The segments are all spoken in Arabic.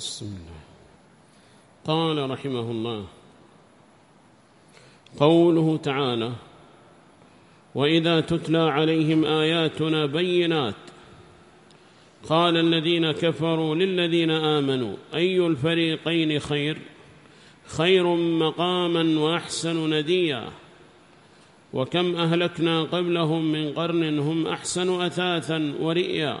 بسم الله قال رحمه الله قوله تعالى وإذا تتلى عليهم آياتنا بينات قال الذين كفروا للذين آمنوا أي الفريقين خير؟ خير مقاما وأحسن نديا. وكم أهلكنا قبلهم من قرن هم أحسن أثاثا ورئيا.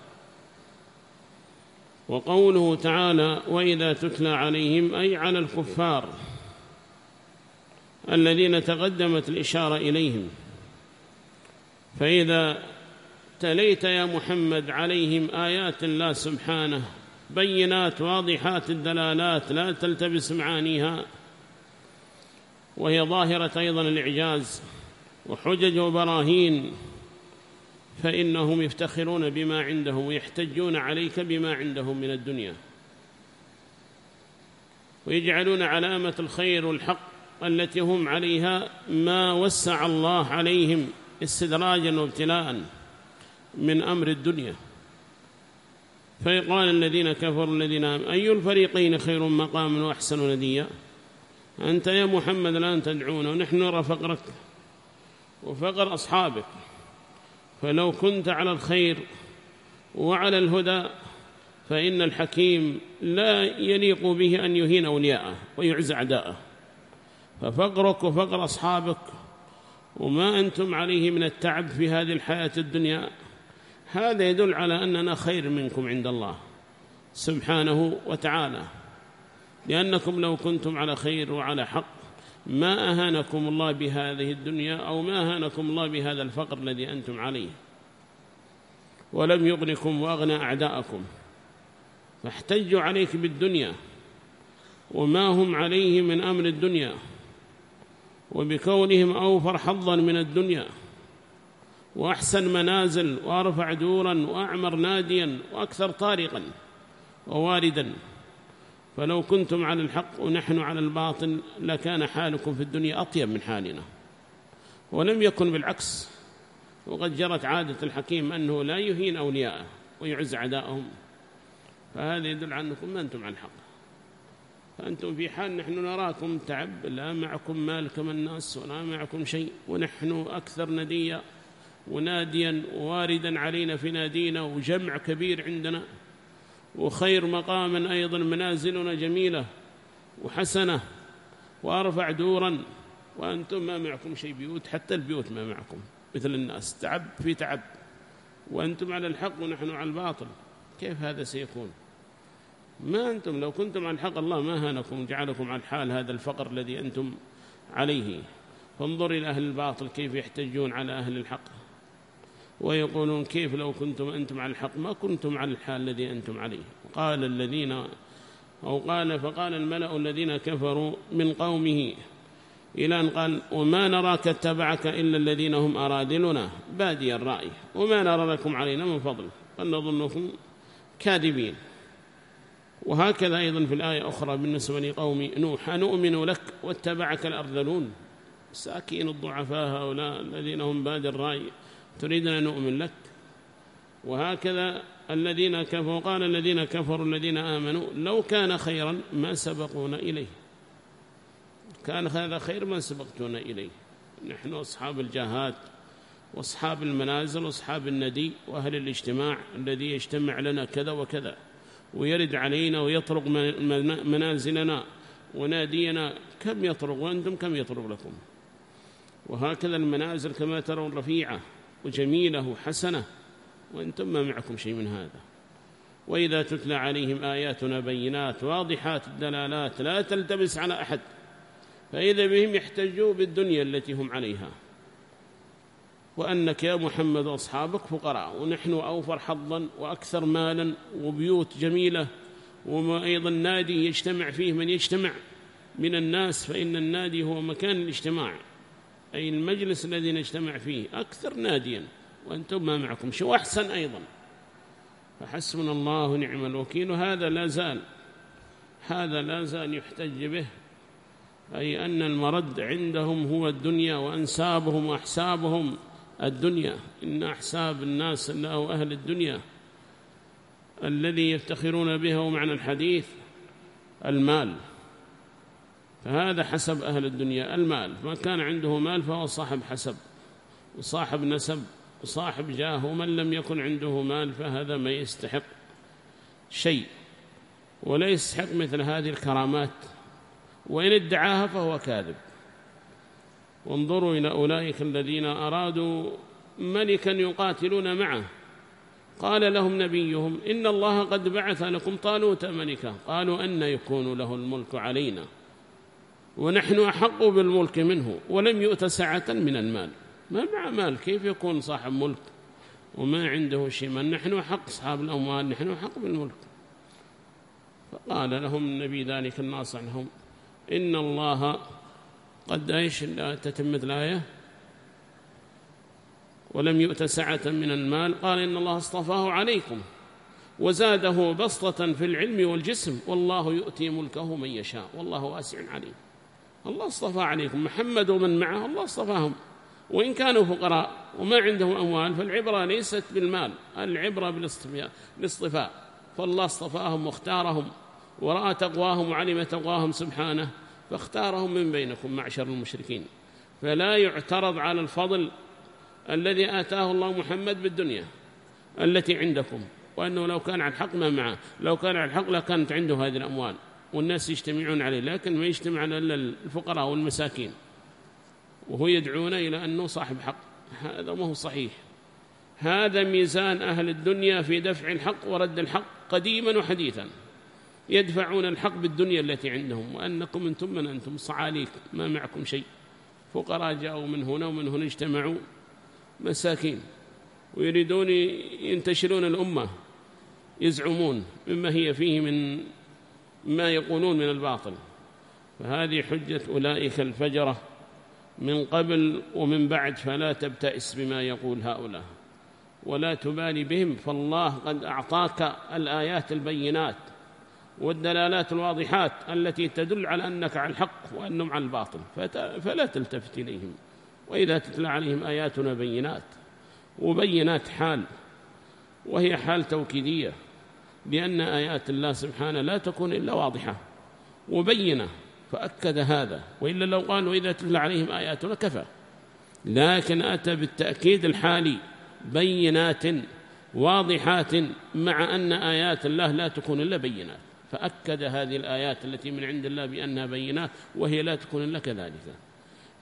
وقوله تعالى وإذا تتلى عليهم أي على الكفار الذين تقدمت الإشارة إليهم. فإذا تليت يا محمد عليهم آيات الله سبحانه بينات واضحات الدلالات لا تلتبس معانيها وهي ظاهرة أيضا الإعجاز وحجج وبراهين فإنهم يفتخرون بما عندهم ويحتجون عليك بما عندهم من الدنيا. ويجعلون علامة الخير والحق التي هم عليها ما وسع الله عليهم استدراجا وابتلاء من أمر الدنيا. فيقال الذين كفروا الذين آمنوا أي الفريقين خير مقام وأحسن نديا؟ أنت يا محمد الآن تدعونا ونحن نرى فقرك وفقر أصحابك. فلو كنت على الخير وعلى الهدى فإن الحكيم لا يليق به أن يهين أولياءه ويعز أعداءه. ففقرك وفقر أصحابك وما أنتم عليه من التعب في هذه الحياة الدنيا هذا يدل على أننا خير منكم عند الله سبحانه وتعالى. لأنكم لو كنتم على خير وعلى حق ما أهانكم الله بهذه الدنيا أو ما أهانكم الله بهذا الفقر الذي أنتم عليه؟ ولم يغنكم وأغنى أعداءكم. فاحتجوا عليك بالدنيا وما هم عليه من أمر الدنيا وبكونهم أوفر حظا من الدنيا وأحسن منازل وأرفع دورا وأعمر ناديا وأكثر طارقا وواردا. فلو كنتم على الحق ونحن على الباطل لكان حالكم في الدنيا أطيب من حالنا. ولم يكن بالعكس وقد جرت عادة الحكيم أنه لا يهين أولياءه ويعز عداءهم فهذا يدل على أنكم ما أنتم على الحق. فأنتم في حال نحن نراكم تعب لا معكم مال كما الناس ولا معكم شيء ونحن أكثر نديا وناديا واردا علينا في نادينا وجمع كبير عندنا. وخير مقاما أيضا منازلنا جميلة وحسنة وأرفع دورا وأنتم ما معكم شيء بيوت حتى البيوت ما معكم مثل الناس. تعب في تعب. وأنتم على الحق ونحن على الباطل. كيف هذا سيكون؟ ما أنتم لو كنتم على الحق الله ما هانكم جعلكم على الحال هذا الفقر الذي أنتم عليه. فانظر إلى أهل الباطل كيف يحتجون على أهل الحق. ويقولون كيف لو كنتم أنتم على الحق؟ ما كنتم على الحال الذي أنتم عليه. قال الذين أو قال فقال الملأ الذين كفروا من قومه إلى أن قال وما نراك اتبعك إلا الذين هم أرادلنا. بادي الرأي. وما نرى لكم علينا من فضل. بل نظنكم كاذبين. وهكذا أيضا في الآية أخرى بالنسبة لقوم نوح أنؤمن لك واتبعك الأرذلون. ساكين الضعفاء هؤلاء الذين هم باد الرأي. تريدنا نؤمن لك؟ وهكذا الذين كفروا قال الذين كفروا الذين آمنوا لو كان خيرا ما سبقونا إليه. كان هذا خير ما سبقتونا إليه. نحن أصحاب الجاهات وأصحاب المنازل وأصحاب الندي وأهل الاجتماع الذي يجتمع لنا كذا وكذا. ويرد علينا ويطرق منازلنا ونادينا كم يطرق وأنتم كم يطرق لكم؟ وهكذا المنازل كما ترون رفيعة. وجميلة وحسنة وأنتم ما معكم شيء من هذا. وإذا تتلى عليهم آياتنا بينات واضحات الدلالات لا تلتبس على أحد فإذا بهم يحتجوا بالدنيا التي هم عليها. وأنك يا محمد وأصحابك فقراء ونحن أوفر حظا وأكثر مالا وبيوت جميلة وأيضا نادي يجتمع فيه من يجتمع من الناس فإن النادي هو مكان الاجتماع. أي المجلس الذي نجتمع فيه أكثر ناديا وأنتم ما معكم شو أحسن أيضا؟ فحسبنا الله ونعم الوكيل وهذا لا زال هذا لا زال يحتج به أي أن المرد عندهم هو الدنيا وأنسابهم وأحسابهم الدنيا. إن أحساب الناس أو أهل الدنيا الذي يفتخرون به ومعنى الحديث المال. فهذا حسب أهل الدنيا. المال ما كان عنده مال فهو صاحب حسب وصاحب نسب وصاحب جاه ومن لم يكن عنده مال فهذا ما يستحق شيء ولا يستحق مثل هذه الكرامات. وإن ادعاها فهو كاذب. وانظروا إلى أولئك الذين أرادوا ملكا يقاتلون معه. قال لهم نبيهم إن الله قد بعث لكم طالوت ملكا. قالوا أن يكون له الملك علينا. ونحن أحق بالملك منه ولم يؤت سعة من المال. ما مع مال؟ كيف يكون صاحب ملك؟ وما عنده شيء. من نحن أحق أصحاب الأموال نحن أحق بالملك. فقال لهم النبي ذلك الناصح لهم إن الله قد أيش تتم الآية ولم يؤت سعة من المال. قال إن الله اصطفاه عليكم وزاده بسطة في العلم والجسم والله يؤتي ملكه من يشاء والله واسع عليم. الله اصطفى عليكم. محمد ومن معه الله اصطفاهم. وإن كانوا فقراء وما عندهم أموال فالعبرة ليست بالمال العبرة بالاصطفاء فالله اصطفاهم واختارهم ورأى تقواهم وعلم تقواهم سبحانه فاختارهم من بينكم معشر المشركين. فلا يعترض على الفضل الذي آتاه الله محمد بالدنيا التي عندكم وأنه لو كان على الحق ما معه لو كان على الحق لكانت عنده هذه الأموال. والناس يجتمعون عليه لكن ما يجتمع إلا الفقراء والمساكين. وهو يدعون إلى أنه صاحب حق. هذا ما هو صحيح. هذا ميزان أهل الدنيا في دفع الحق ورد الحق قديما وحديثا. يدفعون الحق بالدنيا التي عندهم وأنكم أنتم من أنتم. صعاليك ما معكم شيء. فقراء جاءوا من هنا ومن هنا اجتمعوا. مساكين. ويريدون ينتشرون الأمة. يزعمون مما هي فيه من ما يقولون من الباطل. فهذه حجة أولئك الفجرة من قبل ومن بعد فلا تبتئس بما يقول هؤلاء ولا تبالي بهم. فالله قد أعطاك الآيات البينات والدلالات الواضحات التي تدل على أنك على الحق وأنهم على الباطل. فلا تلتفت إليهم. وإذا تتلى عليهم آياتنا بينات وبينات حال وهي حال توكيدية. بأن آيات الله سبحانه لا تكون إلا واضحة وبينة فأكد هذا. وإلا لو قالوا إذا تتلى عليهم آياتنا كفى. لكن أتى بالتأكيد الحالي بينات واضحات مع أن آيات الله لا تكون إلا بينات. فأكد هذه الآيات التي من عند الله بأنها بينات وهي لا تكون إلا كذلك.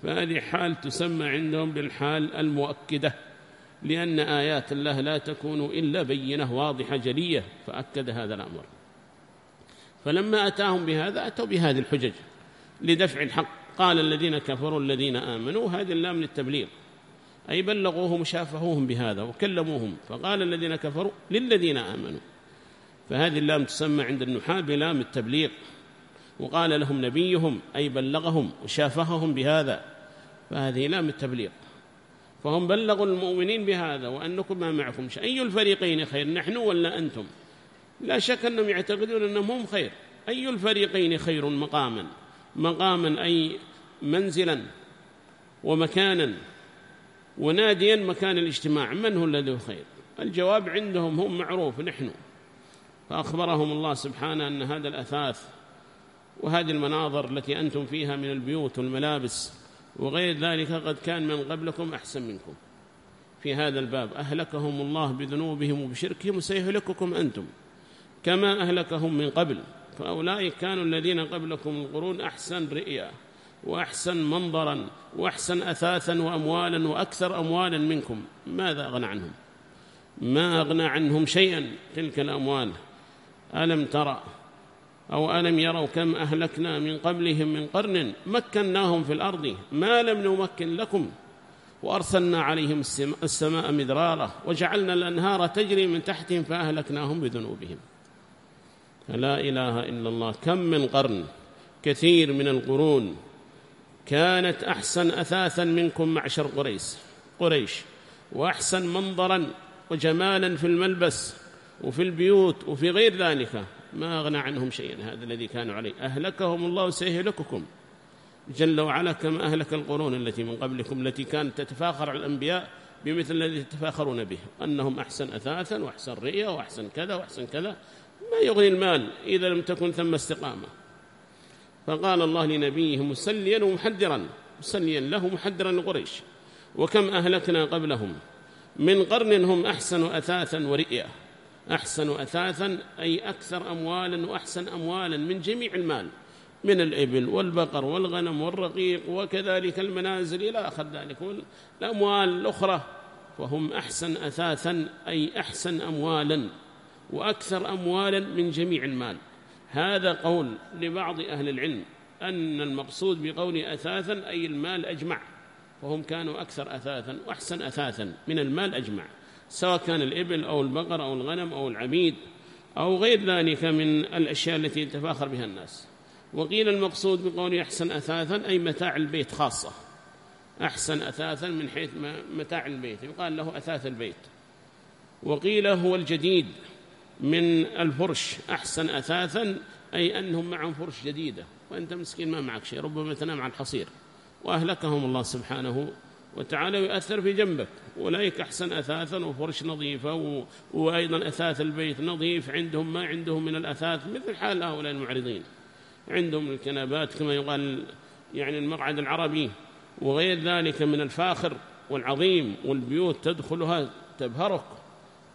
فهذه حال تسمى عندهم بالحال المؤكدة. لأن آيات الله لا تكون إلا بينة واضحة جلية فأكد هذا الأمر. فلما أتاهم بهذا أتوا بهذه الحجج لدفع الحق. قال الذين كفروا الذين آمنوا هذه اللام للتبليغ. أي بلغوهم وشافهوهم بهذا وكلموهم. فقال الذين كفروا للذين آمنوا. فهذه اللام تسمى عند النحاة بلام التبليغ. وقال لهم نبيهم أي بلغهم وشافههم بهذا. فهذه لام التبليغ. فهم بلغوا المؤمنين بهذا وأنكم ما معكم أي الفريقين خير نحن ولا أنتم؟ لا شك أنهم يعتقدون أنهم هم خير. أي الفريقين خير مقاما؟ مقاما أي منزلا ومكانا وناديا مكان الاجتماع. من هو الذي خير؟ الجواب عندهم هم معروف نحن. فأخبرهم الله سبحانه أن هذا الأثاث وهذه المناظر التي أنتم فيها من البيوت والملابس وغير ذلك قد كان من قبلكم أحسن منكم. في هذا الباب أهلكهم الله بذنوبهم وبشركهم وسيهلككم أنتم. كما أهلكهم من قبل فأولئك كانوا الذين قبلكم القرون أحسن رئيا وأحسن منظرا وأحسن أثاثا وأموالا وأكثر أموالا منكم. ماذا أغنى عنهم؟ ما أغنى عنهم شيئا تلك الأموال؟ ألم ترى أو ألم يروا كم أهلكنا من قبلهم من قرن مكناهم في الأرض ما لم نمكن لكم وأرسلنا عليهم السماء مدرارا وجعلنا الأنهار تجري من تحتهم فأهلكناهم بذنوبهم. لا إله إلا الله. كم من قرن؟ كثير من القرون. كانت أحسن أثاثا منكم معشر قريش. قريش. وأحسن منظرا وجمالا في الملبس وفي البيوت وفي غير ذلك. ما أغنى عنهم شيئا هذا الذي كانوا عليه. أهلكهم الله سيهلككم. جل وعلا كما أهلك القرون التي من قبلكم التي كانت تتفاخر على الأنبياء بمثل الذي تتفاخرون به. أنهم أحسن أثاثا وأحسن رئية وأحسن كذا وأحسن كذا. ما يغني المال إذا لم تكن ثم استقامة. فقال الله لنبيه مسليا ومحذرا. مسليا له محذرا لقريش. وكم أهلكنا قبلهم؟ من قرن هم أحسن أثاثا ورئيا أحسن أثاثا أي أكثر أموالا وأحسن أموالا من جميع المال من الإبل والبقر والغنم والرقيق وكذلك المنازل إلى آخر ذلك. والأموال الأخرى وهم أحسن أثاثا أي أحسن أموالا وأكثر أموالا من جميع المال. هذا قول لبعض أهل العلم أن المقصود بقول أثاثا أي المال أجمع وهم كانوا أكثر أثاثا وأحسن أثاثا من المال أجمع. سواء كان الإبل أو البقر أو الغنم أو العبيد أو غير ذلك من الأشياء التي يتفاخر بها الناس. وقيل المقصود بقول أحسن أثاثا أي متاع البيت خاصة. أحسن أثاثا من حيث متاع البيت. يقال له أثاث البيت. وقيل هو الجديد من الفرش. أحسن أثاثا أي أنهم معهم فرش جديدة. وأنت مسكين ما معك شيء. ربما تنام على الحصير. وأهلكهم الله سبحانه وتعالى يؤثر في جنبك. أولئك أحسن أثاثا وفرش نظيفة وأيضا أثاث البيت نظيف. عندهم ما عندهم من الأثاث مثل حال هؤلاء المعرضين. عندهم الكنبات كما يقال يعني المقعد العربي وغير ذلك من الفاخر والعظيم والبيوت تدخلها تبهرك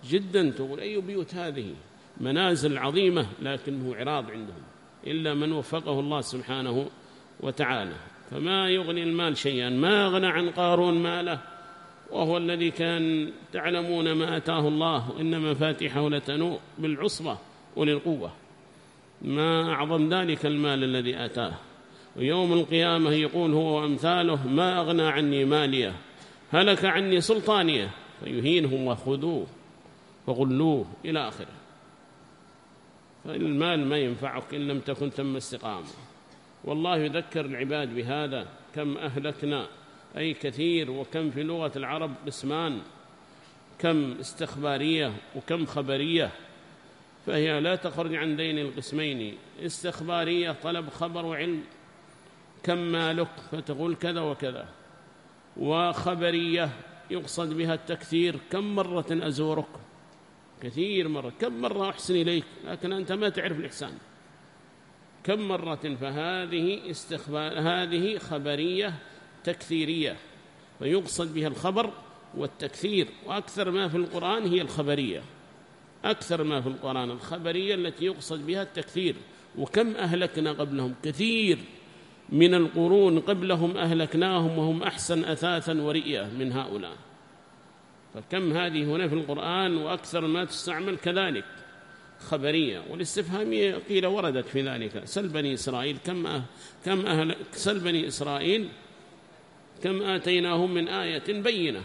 جدا. تقول أي بيوت هذه؟ منازل عظيمة لكنه عراض عندهم. إلا من وفقه الله سبحانه وتعالى. فما يغني المال شيئا ما أغنى عن قارون ماله وهو الذي كان تعلمون ما أتاه الله إن مفاتحه لتنوء بالعصبة وللقوة. ما أعظم ذلك المال الذي أتاه. ويوم القيامة يقول هو وأمثاله ما أغنى عني ماليه هلك عني سلطانيه. فيهينه وخذوه فغلوه إلى آخره. فالمال ما ينفعك إن لم تكن ثم استقامة. والله يذكر العباد بهذا كم أهلكنا أي كثير وكم في لغة العرب قسمان كم استخبارية وكم خبرية. فهي لا تخرج عن دين القسمين استخبارية طلب خبر وعلم كم مالك فتقول كذا وكذا. وخبرية يقصد بها التكثير كم مرة أزورك؟ كثير مرة كم مرة أحسن إليك؟ لكن أنت ما تعرف الإحسان. كم مرة فهذه استخبار هذه خبرية تكثيرية فيقصد بها الخبر والتكثير وأكثر ما في القرآن هي الخبرية. أكثر ما في القرآن الخبرية التي يقصد بها التكثير. وكم أهلكنا قبلهم؟ كثير من القرون قبلهم أهلكناهم وهم أحسن أثاثا ورئية من هؤلاء. فكم هذه هنا في القرآن وأكثر ما تستعمل كذلك. خبرية والاستفهامية قيل وردت في ذلك. سل بني إسرائيل كم أه كم أهل سل بني إسرائيل كم آتيناهم من آية بينة.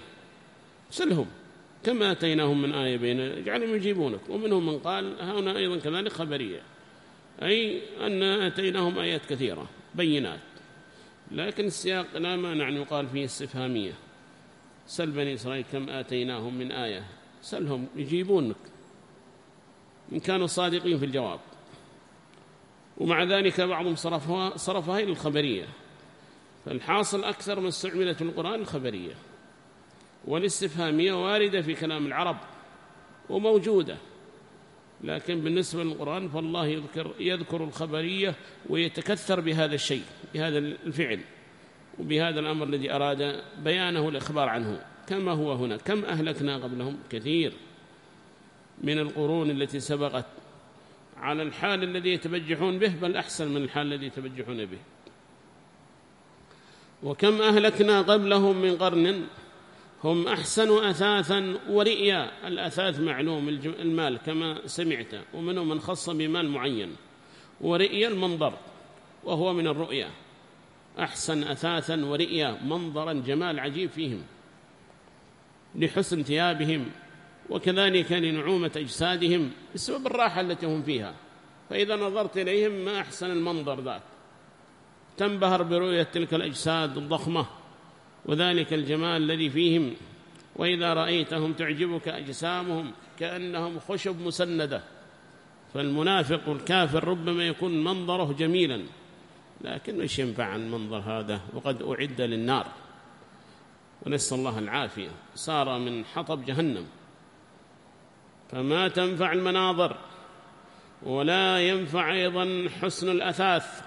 سلهم. كم آتيناهم من آية بينة؟ اجعلهم يجيبونك. ومنهم من قال هنا أيضا كذلك خبرية. أي أن آتيناهم آيات كثيرة بينات. لكن السياق لا مانع أن يقال فيه استفهامية. سل بني إسرائيل كم آتيناهم من آية؟ سلهم. يجيبونك. إن كانوا صادقين في الجواب. ومع ذلك بعضهم صرفها, صرفها إلى الخبرية. فالحاصل أكثر ما استعملت القرآن الخبرية. والاستفهامية واردة في كلام العرب وموجودة. لكن بالنسبة للقرآن فالله يذكر, يذكر الخبرية ويتكثر بهذا الشيء بهذا الفعل. وبهذا الأمر الذي أراد بيانه الإخبار عنه. كما هو هنا. كم أهلكنا قبلهم؟ كثير. من القرون التي سبقت على الحال الذي يتبجحون به بل أحسن من الحال الذي يتبجحون به. وكم أهلكنا قبلهم من قرن هم أحسن أثاثا ورئيا. الأثاث معلوم المال كما سمعت ومنهم من خص بمال معين. ورئيا المنظر وهو من الرؤيا. أحسن أثاثا ورئيا منظرا جمال عجيب فيهم لحسن ثيابهم. وكذلك لنعومة أجسادهم بسبب الراحة التي هم فيها. فإذا نظرت إليهم ما أحسن المنظر ذاك. تنبهر برؤية تلك الأجساد الضخمة وذلك الجمال الذي فيهم. وإذا رأيتهم تعجبك أجسامهم كأنهم خشب مسندة. فالمنافق والكافر ربما يكون منظره جميلا لكن مش ينفع المنظر هذا؟ وقد أعد للنار. ونسأل الله العافية. صار من حطب جهنم. فما تنفع المناظر ولا ينفع أيضا حسن الأثاث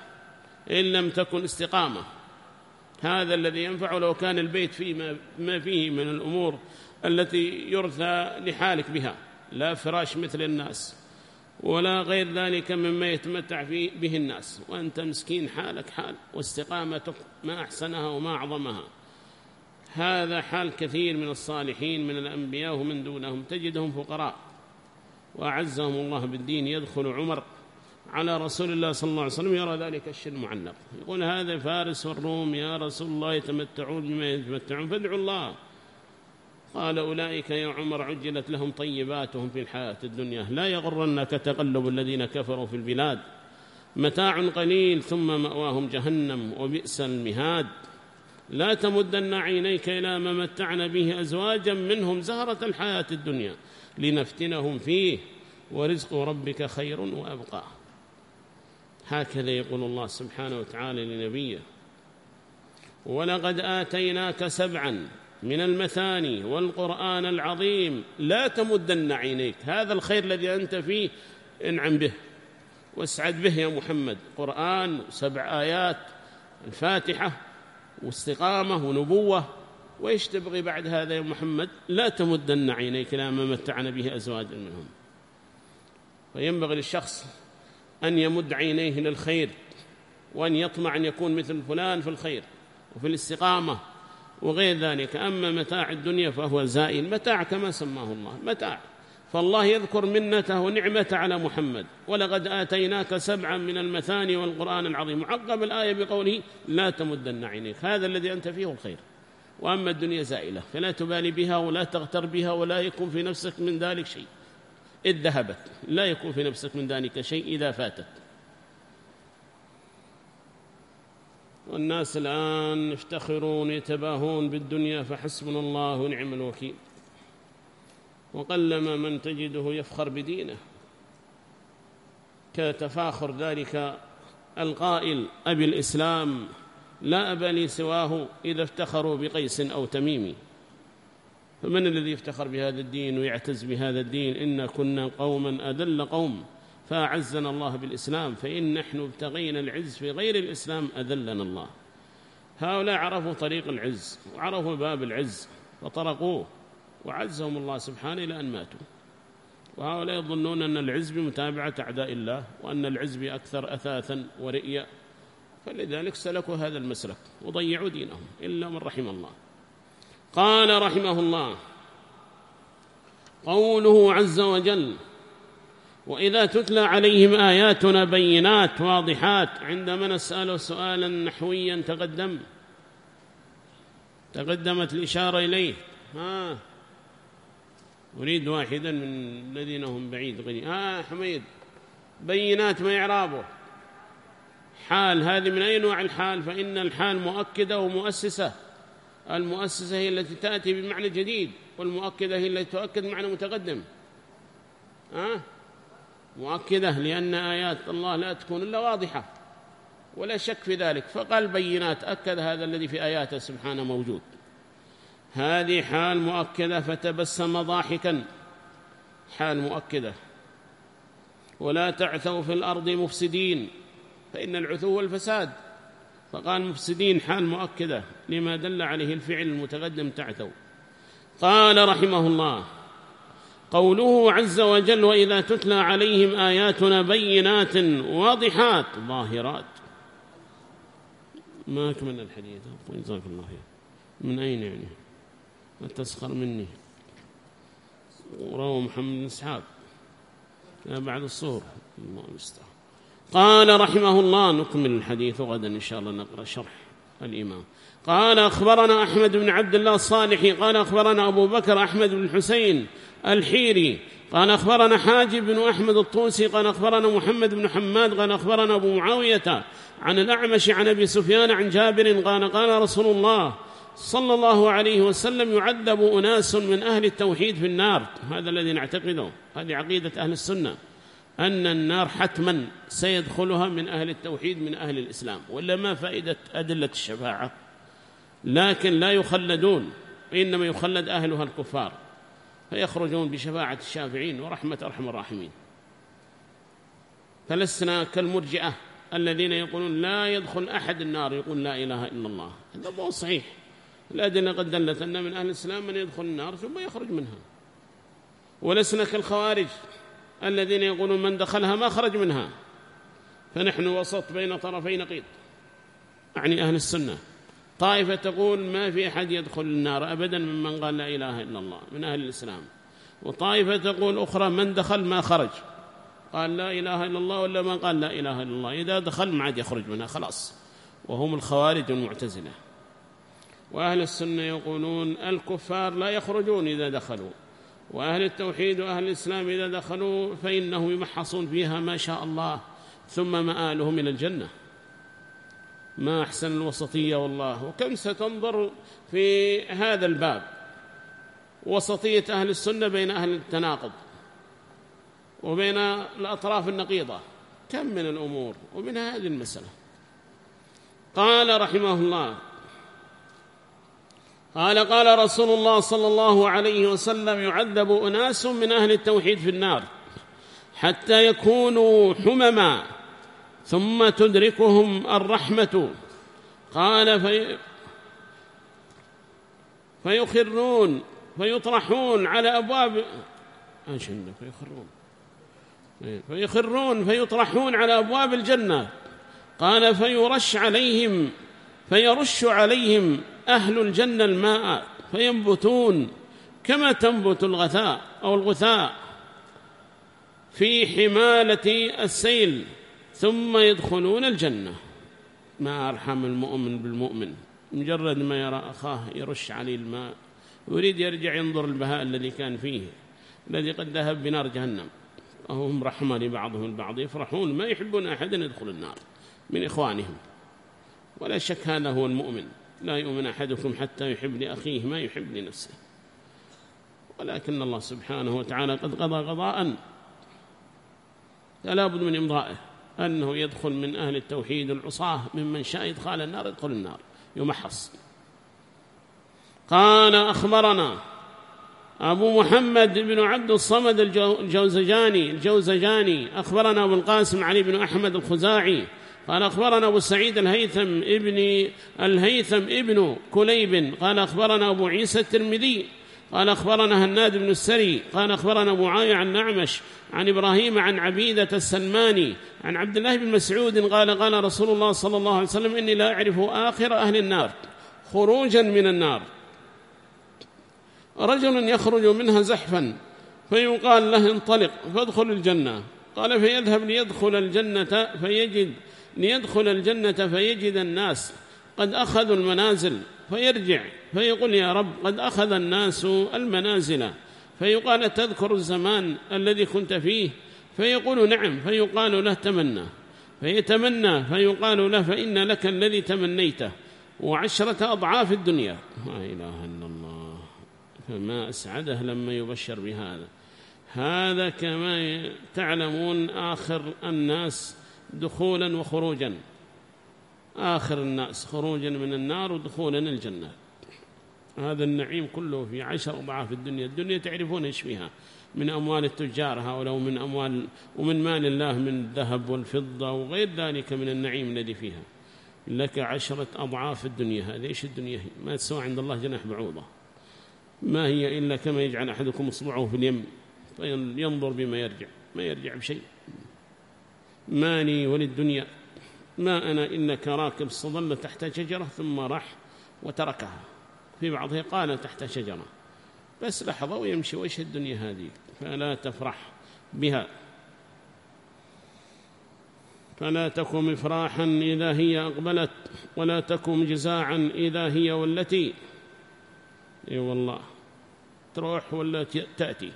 إن لم تكن استقامة. هذا الذي ينفع لو كان البيت فيه ما فيه من الأمور التي يرثى لحالك بها. لا فراش مثل الناس ولا غير ذلك مما يتمتع به الناس. وأنت مسكين حالك حال واستقامتك ما أحسنها وما أعظمها. هذا حال كثير من الصالحين من الأنبياء ومن دونهم تجدهم فقراء. وأعزهم الله بالدين يدخل عمر على رسول الله صلى الله عليه وسلم يرى ذلك الشيء المعلق يقول هذا فارس والروم يا رسول الله يتمتعون بما يتمتعون فادعوا الله. قال أولئك يا عمر عجلت لهم طيباتهم في الحياة الدنيا لا يغرنك تقلب الذين كفروا في البلاد. متاع قليل ثم مأواهم جهنم وبئس المهاد. لا تمدن عينيك إلى ما متعنا به أزواجا منهم زهرة الحياة الدنيا. لنفتنهم فيه ورزق ربك خير وأبقى. هكذا يقول الله سبحانه وتعالى لنبيه ولقد آتيناك سبعا من المثاني والقرآن العظيم لا تمدن عينيك هذا الخير الذي أنت فيه انعم به واسعد به يا محمد. قرآن سبع آيات الفاتحة واستقامة ونبوة وإيش تبغي بعد هذا يا محمد؟ لا تمدن عينيك إلى ما متعنا به أزواجا منهم. فينبغي للشخص أن يمد عينيه للخير وأن يطمع أن يكون مثل فلان في الخير وفي الاستقامة وغير ذلك. أما متاع الدنيا فهو زائل متاع كما سماه الله متاع. فالله يذكر منته ونعمته على محمد. ولقد آتيناك سبعا من المثاني والقرآن العظيم. عقب الآية بقوله لا تمدن عينيك. هذا الذي أنت فيه الخير. وأما الدنيا زائلة فلا تبالي بها ولا تغتر بها ولا يكون في نفسك من ذلك شيء. إذ ذهبت لا يكون في نفسك من ذلك شيء إذا فاتت. والناس الآن يفتخرون يتباهون بالدنيا فحسبنا الله ونعم الوكيل. وقلما من تجده يفخر بدينه. كتفاخر ذلك القائل أبي الإسلام. لا أبا لي سواه إذا افتخروا بقيس أو تميم فمن الذي يفتخر بهذا الدين ويعتز بهذا الدين؟ إنا كنا قوما أذل قوم فأعزنا الله بالإسلام فإن نحن ابتغينا العز في غير الإسلام أذلنا الله. هؤلاء عرفوا طريق العز وعرفوا باب العز فطرقوه وعزهم الله سبحانه إلى أن ماتوا. وهؤلاء يظنون أن العز بمتابعة أعداء الله وأن العز بأكثر أثاثا ورئيا فلذلك سلكوا هذا المسلك وضيعوا دينهم إلا من رحم الله. قال رحمه الله قوله عز وجل وإذا تتلى عليهم آياتنا بينات واضحات عندما نسأل سؤالا نحويا تقدم تقدمت الإشارة إليه. ها أريد واحدا من الذين هم بعيد غني. آه حميد بينات ما يعرابه. حال هذه من أي نوع الحال؟ فإن الحال مؤكدة ومؤسسة. المؤسسة هي التي تأتي بمعنى جديد والمؤكدة هي التي تؤكد معنى متقدم. أه؟ مؤكدة لأن آيات الله لا تكون إلا واضحة ولا شك في ذلك. فقال بينات أكد هذا الذي في آياته سبحانه موجود. هذه حال مؤكدة فتبسم ضاحكا. حال مؤكدة. ولا تعثوا في الأرض مفسدين. فإن العثو الفساد فقال مفسدين حال مؤكدة لما دل عليه الفعل المتقدم تعثوا قال رحمه الله قوله عز وجل وإذا تتلى عليهم آياتنا بينات واضحات ظاهرات. ما أكمل الحديث؟ جزاك الله خير. من أين يعني؟ لا تسخر مني. وروى محمد بن إسحاق. بعد الصور. الله المستعان قال رحمه الله نكمل الحديث غدا إن شاء الله نقرأ شرح الإمام. قال أخبرنا أحمد بن عبد الله الصالحي قال أخبرنا أبو بكر أحمد بن الحسين الحيري قال أخبرنا حاجب بن أحمد الطوسي قال أخبرنا محمد بن حماد قال أخبرنا أبو معاوية عن الأعمش عن أبي سفيان عن جابر قال قال رسول الله صلى الله عليه وسلم يعذب أناس من أهل التوحيد في النار. هذا الذي نعتقده هذه عقيدة أهل السنة. أن النار حتما سيدخلها من أهل التوحيد من أهل الإسلام ولا ما فائدة أدلة الشفاعة؟ لكن لا يخلدون إنما يخلد أهلها الكفار فيخرجون بشفاعة الشافعين ورحمة أرحم الراحمين. فلسنا كالمرجئة الذين يقولون لا يدخل أحد النار يقول لا إله إلا الله. هذا مو صحيح. الأدلة قد دلت أن من أهل الإسلام من يدخل النار ثم يخرج منها. ولسنا كالخوارج. الذين يقولون من دخلها ما خرج منها. فنحن وسط بين طرفي نقيض. يعني أهل السنة. طائفة تقول ما في أحد يدخل النار أبدا ممن قال لا إله إلا الله من أهل الإسلام. وطائفة تقول أخرى من دخل ما خرج. قال لا إله إلا الله ولا ما قال لا إله إلا الله. إذا دخل ما عاد يخرج منها خلاص. وهم الخوارج المعتزلة. وأهل السنة يقولون الكفار لا يخرجون إذا دخلوا. وأهل التوحيد وأهل الإسلام إذا دخلوا فإنهم يمحصون فيها ما شاء الله ثم مآلهم إلى الجنة. ما أحسن الوسطية والله. وكم ستنظر في هذا الباب وسطية أهل السنة بين أهل التناقض وبين الأطراف النقيضة. كم من الأمور ومن هذه المسألة. قال رحمه الله قال قال رسول الله صلى الله عليه وسلم يعذب أناس من أهل التوحيد في النار حتى يكونوا حمما ثم تدركهم الرحمة. قال في فيخرون فيطرحون على أبواب فيخرون. فيخرون فيطرحون على أبواب الجنة. قال فيرش عليهم فيرش عليهم أهل الجنة الماء فينبتون كما تنبت الغثاء أو الغثاء في حمالة السيل ثم يدخلون الجنة. ما أرحم المؤمن بالمؤمن مجرد ما يرى أخاه يرش عليه الماء يريد يرجع ينظر البهاء الذي كان فيه الذي قد ذهب بنار جهنم. وهم رحمة لبعضهم البعض يفرحون ما يحبون أحدا يدخل النار من إخوانهم. ولا شك هذا هو المؤمن. لا يؤمن أحدكم حتى يحب لأخيه ما يحب لنفسه. ولكن الله سبحانه وتعالى قد قضى قضاء. فلا بد من إمضائه. أنه يدخل من أهل التوحيد العصاة ممن شاء إدخال النار يدخل النار يمحص. قال أخبرنا أبو محمد بن عبد الصمد الجوزجاني الجوزجاني أخبرنا أبو القاسم علي بن أحمد الخزاعي قال أخبرنا أبو سعيد الهيثم ابن الهيثم ابن كليب. قال أخبرنا أبو عيسى الترمذي. قال أخبرنا هناد بن السري. قال أخبرنا أبو عاية عن نعمش عن إبراهيم عن عبيدة السلماني عن عبد الله بن مسعود. قال قال رسول الله صلى الله عليه وسلم إني لا أعرف آخر أهل النار خروجا من النار. رجل يخرج منها زحفا فيقال له انطلق فادخل الجنة. قال فيذهب ليدخل الجنة فيجد ليدخل الجنة فيجد الناس قد أخذوا المنازل فيرجع فيقول يا رب قد أخذ الناس المنازل. فيقال تذكر الزمان الذي كنت فيه؟ فيقول نعم فيقال له تمنى. فيتمنى فيقال له فإن لك الذي تمنيته. وعشرة أضعاف الدنيا. لا إله إلا الله. فما أسعده لما يبشر بهذا. هذا كما تعلمون آخر الناس دخولا وخروجا. آخر الناس خروجا من النار ودخولا الجنة. هذا النعيم كله في عشر أضعاف الدنيا. الدنيا تعرفون إيش فيها؟ من أموال التجار هؤلاء ومن أموال ومن مال الله من الذهب والفضة وغير ذلك من النعيم الذي فيها. لك عشرة أضعاف الدنيا. هذه إيش الدنيا هي؟ ما تسوى عند الله جناح بعوضة. ما هي إلا كما يجعل أحدكم إصبعه في اليم فينظر بما يرجع. ما يرجع بشيء. مالي وللدنيا. ما أنا إلا كراكب صظل تحت شجرة ثم راح وتركها. في بعضها قال تحت شجرة. بس لحظة ويمشي وإيش الدنيا هذه. فلا تفرح بها. فلا تكن مفراحا إذا هي أقبلت ولا تكن جزاعا إذا هي والتي إي والله. تروح ولا تأتي.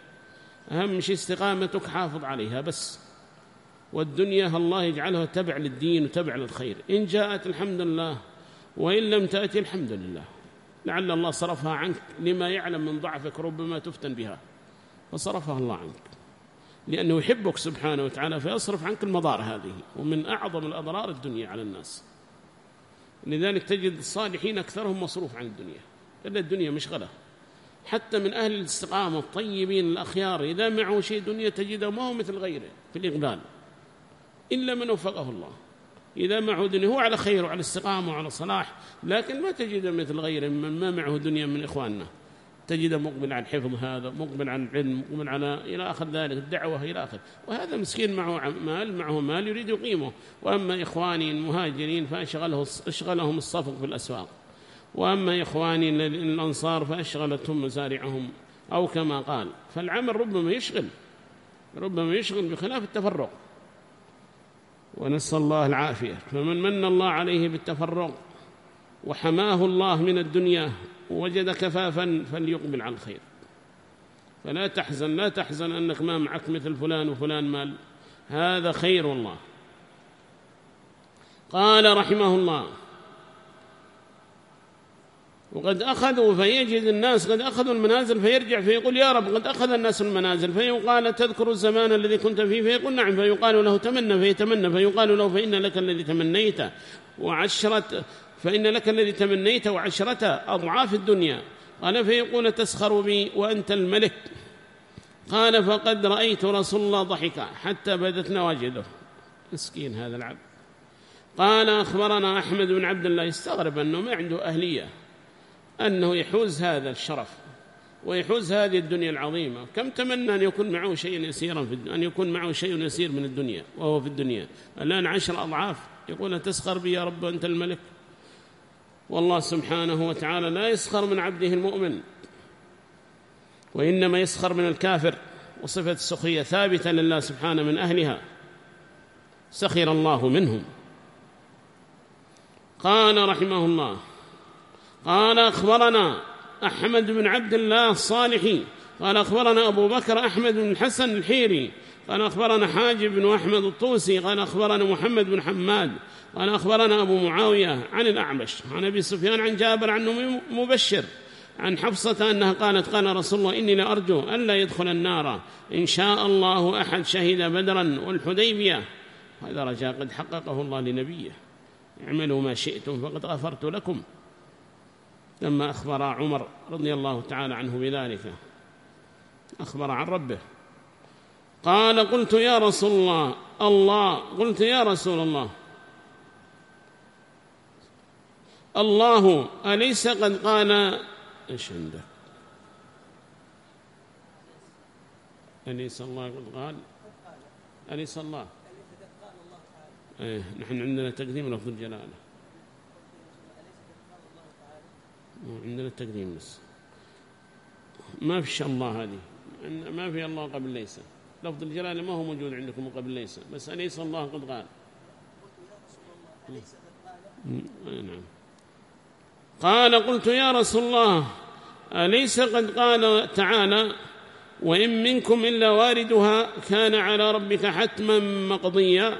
أهم شيء استقامتك حافظ عليها بس. والدنيا الله يجعلها تبع للدين وتبع للخير. إن جاءت الحمد لله وإن لم تأتي الحمد لله. لعل الله صرفها عنك لما يعلم من ضعفك ربما تفتن بها. فصرفها الله عنك. لأنه يحبك سبحانه وتعالى فيصرف عنك المضار هذه. ومن أعظم الأضرار الدنيا على الناس. لذلك تجد الصالحين أكثرهم مصروف عن الدنيا. إلا الدنيا مشغلة حتى من أهل الاستقامة الطيبين الأخيار إذا معه شيء دنيا تجده ما هو مثل غيره. في الإقبال. إلا من وفقه الله. إذا معه دنيا هو على خير وعلى استقامة وعلى صلاح لكن ما تجده مثل غيره من ما معه دنيا من إخواننا. تجده مقبل عن حفظ هذا مقبل عن العلم مقبل على إلى آخر ذلك الدعوة إلى آخر. وهذا مسكين معه مال معه مال يريد يقيمه. وأما إخواني المهاجرين فأشغله أشغلهم الصفق في الأسواق. وأما إخواني الأنصار فأشغلتهم مزارعهم. أو كما قال فالعمل ربما يشغل ربما يشغل بخلاف التفرق. ونسأل الله العافية. فمن من الله عليه بالتفرق وحماه الله من الدنيا ووجد كفافا فليقبل على الخير. فلا تحزن لا تحزن أنك ما معك مثل فلان وفلان مال. هذا خير الله. قال رحمه الله وقد أخذوا فيجد الناس قد أخذوا المنازل فيرجع فيقول يا رب قد أخذ الناس المنازل فيقال تذكر الزمان الذي كنت فيه فيقول نعم فيقال له تمنى فيتمنى فيقال له فإن لك الذي تمنيت وعشرة فإن لك الذي تمنيت وعشرة أضعاف الدنيا قال فيقول تسخر بي وأنت الملك قال فقد رأيت رسول الله ضحك حتى بدت نواجده مسكين هذا العبد قال أخبرنا أحمد بن عبد الله يستغرب أنه ما عنده أهلية أنه يحوز هذا الشرف ويحوز هذه الدنيا العظيمة. كم تمنى أن يكون معه شيء يسيرا في أن يكون معه شيء يسير من الدنيا وهو في الدنيا. الآن عشر أضعاف. يقول تسخر بي يا رب أنت الملك؟ والله سبحانه وتعالى لا يسخر من عبده المؤمن وإنما يسخر من الكافر. وصفة السخية ثابتة لله سبحانه من أهلها. سخر الله منهم. قال رحمه الله قال أخبرنا أحمد بن عبد الله الصالحي قال أخبرنا أبو بكر أحمد بن الحسن الحيري قال أخبرنا حاجب بن أحمد الطوسي قال أخبرنا محمد بن حماد قال أخبرنا أبو معاوية عن الأعمش عن أبي سفيان عن جابر عن مبشر عن حفصة أنها قالت قال رسول الله إني لأرجو أن لا يدخل النار إن شاء الله أحد شهد بدرا والحديبية. هذا رجاء قد حققه الله لنبيه. اعملوا ما شئتم فقد غفرت لكم. لما أخبر عمر رضي الله تعالى عنه بذلك. أخبر عن ربه. قال قلت يا رسول الله الله قلت يا رسول الله. الله أليس قد قال؟ إيش عندك؟ أليس الله قد قال؟ أليس الله؟ إيه نحن عندنا تقديم لفظ الجلالة. عندنا التقديم بس ما في الله هذه. ما في الله قبل ليس. لفظ الجلالة ما هو موجود عندكم قبل ليس. بس أليس الله قد قال. نعم. قال قلت يا رسول الله أليس قد قال تعالى وإن منكم إلا واردها كان على ربك حتما مقضيا؟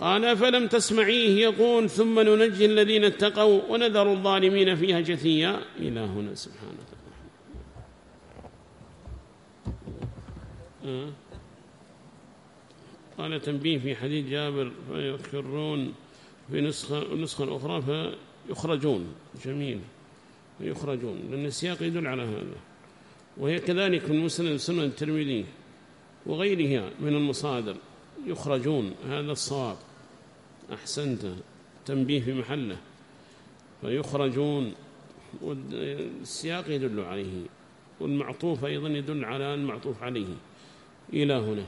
قال فلم تسمعيه يقول ثم ننجي الذين اتقوا ونذر الظالمين فيها جثيا. إلى هنا سبحانه آه. قال تنبيه في حديث جابر فيكرون في نسخة, نسخة أخرى فيخرجون جميل فيخرجون. لأن السياق يدل على هذا. وهي كذلك من مسند سنن الترمذي وغيرها من المصادر. يخرجون هذا الصواب. أحسنت. تنبيه في محله. فيخرجون والسياق يدل عليه والمعطوف أيضا يدل على المعطوف عليه. إلى هنا.